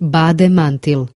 Bade mantil.